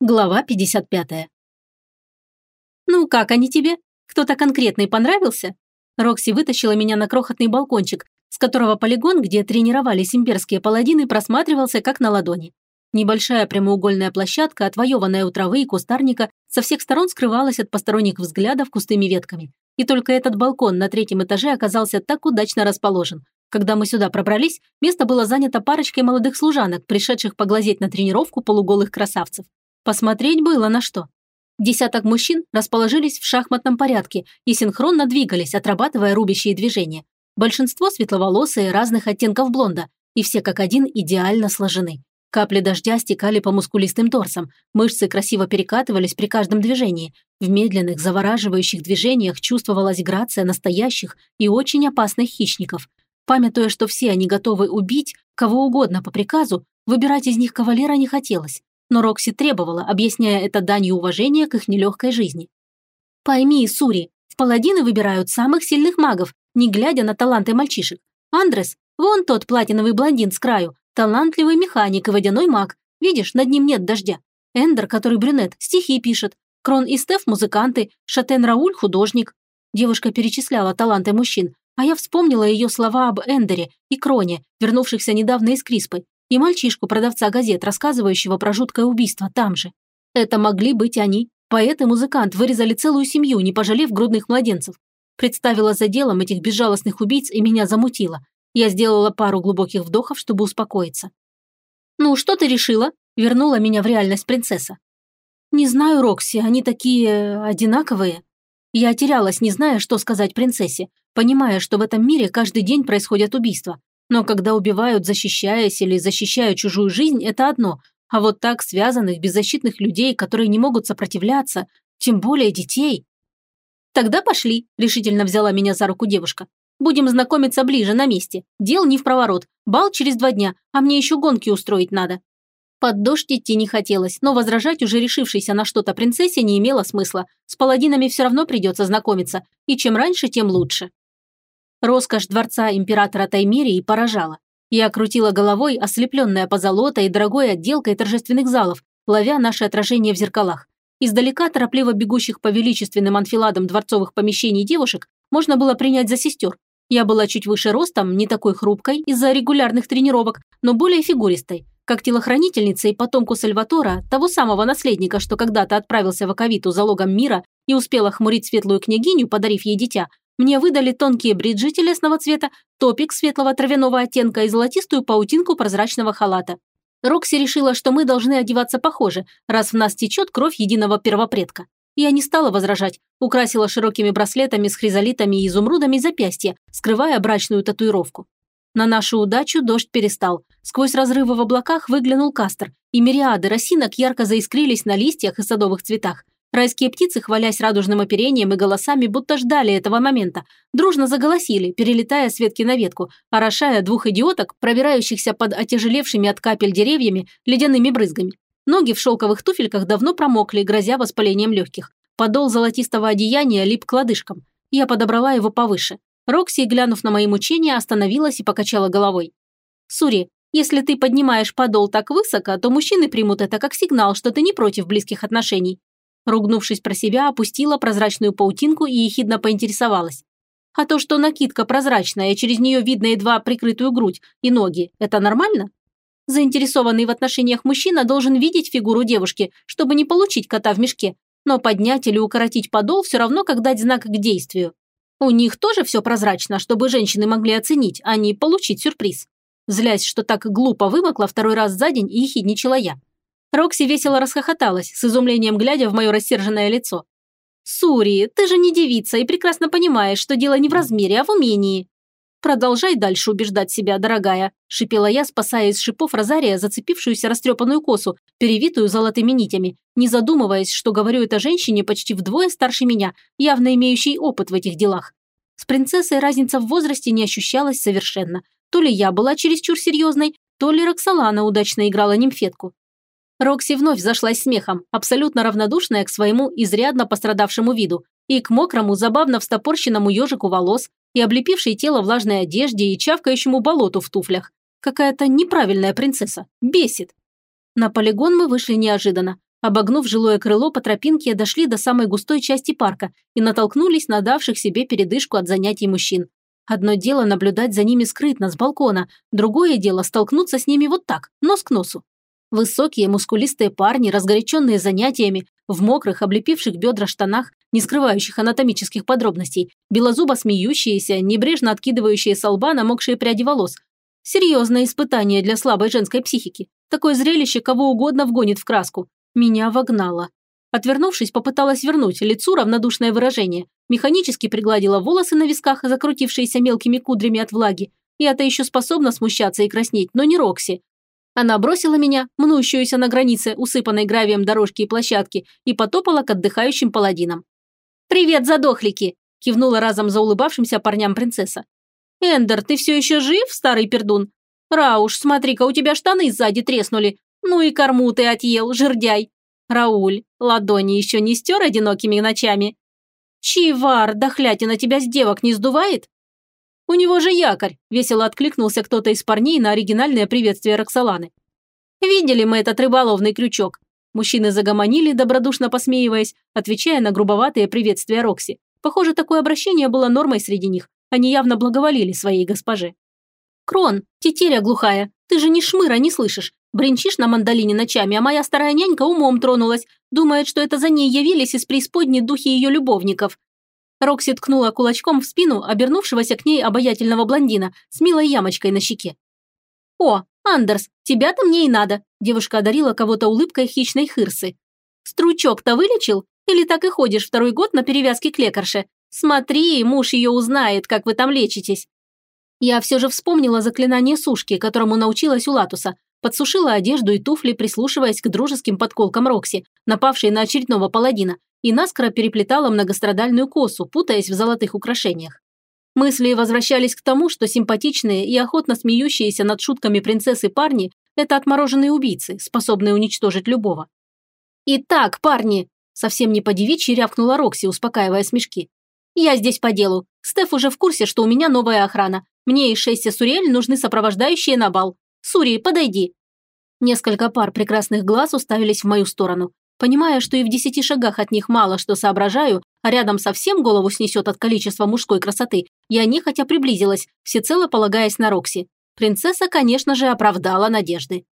Глава 55. «Ну, как они тебе? Кто-то конкретный понравился?» Рокси вытащила меня на крохотный балкончик, с которого полигон, где тренировались имперские паладины, просматривался как на ладони. Небольшая прямоугольная площадка, отвоеванная у травы и кустарника, со всех сторон скрывалась от посторонних взглядов кустыми ветками. И только этот балкон на третьем этаже оказался так удачно расположен. Когда мы сюда пробрались, место было занято парочкой молодых служанок, пришедших поглазеть на тренировку полуголых красавцев. Посмотреть было на что. Десяток мужчин расположились в шахматном порядке и синхронно двигались, отрабатывая рубящие движения. Большинство светловолосые, разных оттенков блонда, и все как один идеально сложены. Капли дождя стекали по мускулистым торсам, мышцы красиво перекатывались при каждом движении. В медленных, завораживающих движениях чувствовалась грация настоящих и очень опасных хищников. Памятуя, что все они готовы убить кого угодно по приказу, выбирать из них кавалера не хотелось но Рокси требовала, объясняя это данью уважения к их нелегкой жизни. «Пойми, Сури, в паладины выбирают самых сильных магов, не глядя на таланты мальчишек. Андрес, вон тот платиновый блондин с краю, талантливый механик и водяной маг. Видишь, над ним нет дождя. Эндер, который брюнет, стихи пишет. Крон и Стеф – музыканты, Шатен Рауль – художник». Девушка перечисляла таланты мужчин, а я вспомнила ее слова об Эндере и Кроне, вернувшихся недавно из Криспы, и мальчишку-продавца газет, рассказывающего про жуткое убийство там же. Это могли быть они. Поэт и музыкант вырезали целую семью, не пожалев грудных младенцев. Представила за делом этих безжалостных убийц и меня замутило. Я сделала пару глубоких вдохов, чтобы успокоиться. «Ну, что ты решила?» – вернула меня в реальность принцесса. «Не знаю, Рокси, они такие... одинаковые». Я терялась, не зная, что сказать принцессе, понимая, что в этом мире каждый день происходят убийства. Но когда убивают, защищаясь или защищая чужую жизнь, это одно. А вот так связанных, беззащитных людей, которые не могут сопротивляться, тем более детей. «Тогда пошли», – решительно взяла меня за руку девушка. «Будем знакомиться ближе, на месте. Дел не в проворот. Бал через два дня, а мне еще гонки устроить надо». Под дождь идти не хотелось, но возражать уже решившейся на что-то принцессе не имело смысла. С паладинами все равно придется знакомиться, и чем раньше, тем лучше. Роскошь дворца императора Таймерии поражала. Я крутила головой, ослепленная позолотой и дорогой отделкой торжественных залов, ловя наше отражение в зеркалах. Издалека торопливо бегущих по величественным анфиладам дворцовых помещений девушек можно было принять за сестер. Я была чуть выше ростом, не такой хрупкой из-за регулярных тренировок, но более фигуристой, как телохранительница и потомку Сальватора, того самого наследника, что когда-то отправился в Аковиту залогом мира и успел охмурить светлую княгиню, подарив ей дитя, мне выдали тонкие бриджи телесного цвета, топик светлого травяного оттенка и золотистую паутинку прозрачного халата. Рокси решила, что мы должны одеваться похоже, раз в нас течет кровь единого первопредка. Я не стала возражать, украсила широкими браслетами с хризолитами и изумрудами запястья, скрывая брачную татуировку. На нашу удачу дождь перестал. Сквозь разрывы в облаках выглянул кастр, и мириады росинок ярко заискрились на листьях и садовых цветах. Райские птицы, хвалясь радужным оперением и голосами, будто ждали этого момента, дружно заголосили, перелетая с ветки на ветку, орошая двух идиоток, пробирающихся под отяжелевшими от капель деревьями ледяными брызгами. Ноги в шелковых туфельках давно промокли, грозя воспалением легких. Подол золотистого одеяния лип к лодыжкам. Я подобрала его повыше. Рокси, глянув на мои мучения, остановилась и покачала головой. «Сури, если ты поднимаешь подол так высоко, то мужчины примут это как сигнал, что ты не против близких отношений. Ругнувшись про себя, опустила прозрачную паутинку и ехидно поинтересовалась. А то, что накидка прозрачная, и через нее видно едва прикрытую грудь и ноги, это нормально? Заинтересованный в отношениях мужчина должен видеть фигуру девушки, чтобы не получить кота в мешке, но поднять или укоротить подол все равно, как дать знак к действию. У них тоже все прозрачно, чтобы женщины могли оценить, а не получить сюрприз. Злясь, что так глупо вымокла второй раз за день и ехидничала я. Рокси весело расхохоталась, с изумлением глядя в мое рассерженное лицо. «Сури, ты же не девица и прекрасно понимаешь, что дело не в размере, а в умении». «Продолжай дальше убеждать себя, дорогая», – шипела я, спасая из шипов Розария зацепившуюся растрепанную косу, перевитую золотыми нитями, не задумываясь, что говорю это женщине почти вдвое старше меня, явно имеющей опыт в этих делах. С принцессой разница в возрасте не ощущалась совершенно. То ли я была чересчур серьезной, то ли Роксолана удачно играла нимфетку. Рокси вновь зашлась смехом, абсолютно равнодушная к своему изрядно пострадавшему виду и к мокрому, забавно встопорщенному ежику волос, и облепившей тело влажной одежде и чавкающему болоту в туфлях. Какая-то неправильная принцесса. Бесит. На полигон мы вышли неожиданно. Обогнув жилое крыло по тропинке, дошли до самой густой части парка и натолкнулись на давших себе передышку от занятий мужчин. Одно дело наблюдать за ними скрытно, с балкона, другое дело столкнуться с ними вот так, нос к носу. Высокие, мускулистые парни, разгоряченные занятиями, в мокрых, облепивших бедра штанах, не скрывающих анатомических подробностей, белозубо смеющиеся, небрежно откидывающие со лба намокшие пряди волос. Серьезное испытание для слабой женской психики. Такое зрелище кого угодно вгонит в краску. Меня вогнало. Отвернувшись, попыталась вернуть лицу равнодушное выражение. Механически пригладила волосы на висках, закрутившиеся мелкими кудрями от влаги. Я-то еще способна смущаться и краснеть, но не Рокси. Она бросила меня, мнущуюся на границе, усыпанной гравием дорожки и площадки, и потопала к отдыхающим паладинам. «Привет, задохлики!» – кивнула разом за улыбавшимся парням принцесса. «Эндер, ты все еще жив, старый пердун? Рауш, смотри-ка, у тебя штаны сзади треснули. Ну и корму ты отъел, жердяй. Рауль, ладони еще не стер одинокими ночами? Чивар, дохлятина тебя с девок не сдувает? У него же якорь, весело откликнулся кто-то из парней на оригинальное приветствие Роксоланы. Видели мы этот рыболовный крючок? Мужчины загомонили, добродушно посмеиваясь, отвечая на грубоватые приветствия Рокси. Похоже, такое обращение было нормой среди них. Они явно благоволили своей госпоже. «Крон, тетеря глухая, ты же ни шмыра не слышишь. Бренчишь на мандолине ночами, а моя старая нянька умом тронулась. Думает, что это за ней явились из преисподней духи ее любовников. Рокси ткнула кулачком в спину обернувшегося к ней обаятельного блондина с милой ямочкой на щеке. «О, Андерс, тебя-то мне и надо!» Девушка одарила кого-то улыбкой хищной хырсы. «Стручок-то вылечил? Или так и ходишь второй год на перевязке к лекарше? Смотри, муж ее узнает, как вы там лечитесь!» Я все же вспомнила заклинание сушки, которому научилась у Латуса, подсушила одежду и туфли, прислушиваясь к дружеским подколкам Рокси, напавшей на очередного паладина, и наскоро переплетала многострадальную косу, путаясь в золотых украшениях. Мысли возвращались к тому, что симпатичные и охотно смеющиеся над шутками принцессы парни – это отмороженные убийцы, способные уничтожить любого. «Итак, парни!» – совсем не по-девичьи рявкнула Рокси, успокаивая смешки. «Я здесь по делу. Стеф уже в курсе, что у меня новая охрана. Мне и Шесси Сурель нужны сопровождающие на бал. Сури, подойди!» Несколько пар прекрасных глаз уставились в мою сторону. Понимая, что и в десяти шагах от них мало что соображаю, а рядом совсем голову снесет от количества мужской красоты, я нехотя приблизилась, всецело полагаясь на Рокси. Принцесса, конечно же, оправдала надежды.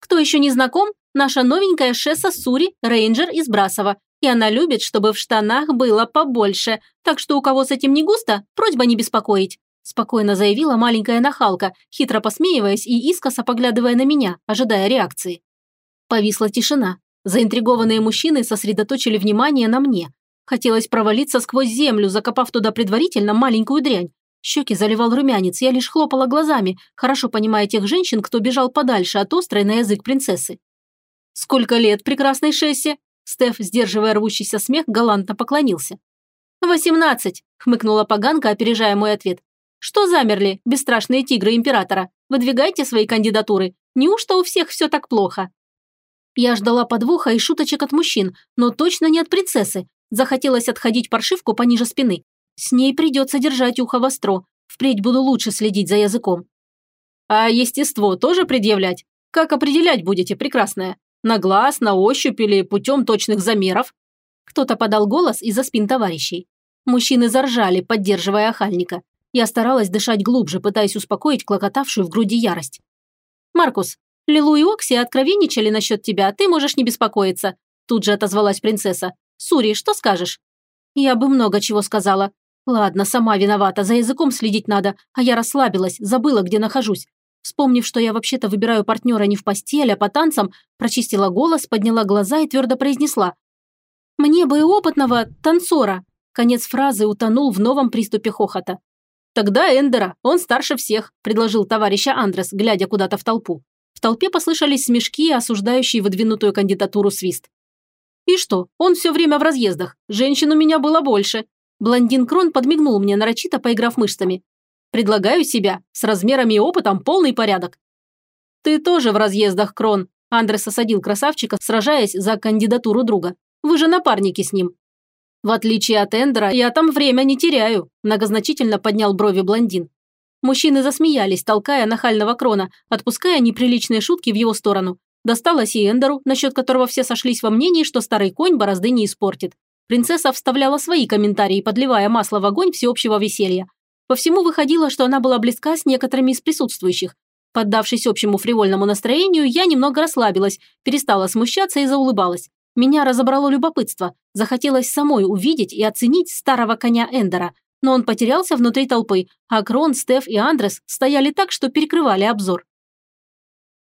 Кто еще не знаком? Наша новенькая Шесса Сури, рейнджер из Брасова. И она любит, чтобы в штанах было побольше. Так что у кого с этим не густо, просьба не беспокоить спокойно заявила маленькая нахалка, хитро посмеиваясь и искоса поглядывая на меня, ожидая реакции. Повисла тишина. Заинтригованные мужчины сосредоточили внимание на мне. Хотелось провалиться сквозь землю, закопав туда предварительно маленькую дрянь. Щеки заливал румянец, я лишь хлопала глазами, хорошо понимая тех женщин, кто бежал подальше от острой на язык принцессы. «Сколько лет прекрасной Шессе?» Стеф, сдерживая рвущийся смех, галантно поклонился. «Восемнадцать», – хмыкнула поганка, опережая мой ответ. Что замерли, бесстрашные тигры императора? Выдвигайте свои кандидатуры. Неужто у всех все так плохо? Я ждала подвоха и шуточек от мужчин, но точно не от принцессы. Захотелось отходить паршивку пониже спины. С ней придется держать ухо востро. Впредь буду лучше следить за языком. А естество тоже предъявлять? Как определять будете, прекрасная? На глаз, на ощупь или путем точных замеров? Кто-то подал голос из-за спин товарищей. Мужчины заржали, поддерживая охальника. Я старалась дышать глубже, пытаясь успокоить клокотавшую в груди ярость. «Маркус, Лилу и Окси откровенничали насчет тебя, ты можешь не беспокоиться», тут же отозвалась принцесса. «Сури, что скажешь?» «Я бы много чего сказала. Ладно, сама виновата, за языком следить надо, а я расслабилась, забыла, где нахожусь. Вспомнив, что я вообще-то выбираю партнера не в постель, а по танцам, прочистила голос, подняла глаза и твердо произнесла. «Мне бы опытного танцора». Конец фразы утонул в новом приступе хохота. «Тогда Эндера, он старше всех», – предложил товарища Андрес, глядя куда-то в толпу. В толпе послышались смешки, осуждающие выдвинутую кандидатуру свист. «И что, он все время в разъездах. Женщин у меня было больше». Блондин Крон подмигнул мне, нарочито поиграв мышцами. «Предлагаю себя. С размерами и опытом полный порядок». «Ты тоже в разъездах, Крон», – Андрес осадил красавчика, сражаясь за кандидатуру друга. «Вы же напарники с ним. В отличие от Эндера, я там время не теряю», многозначительно поднял брови блондин. Мужчины засмеялись, толкая нахального крона, отпуская неприличные шутки в его сторону. Досталось и Эндеру, насчет которого все сошлись во мнении, что старый конь борозды не испортит. Принцесса вставляла свои комментарии, подливая масло в огонь всеобщего веселья. По всему выходило, что она была близка с некоторыми из присутствующих. Поддавшись общему фривольному настроению, я немного расслабилась, перестала смущаться и заулыбалась. Меня разобрало любопытство. Захотелось самой увидеть и оценить старого коня Эндера. Но он потерялся внутри толпы, а Крон, Стеф и Андрес стояли так, что перекрывали обзор.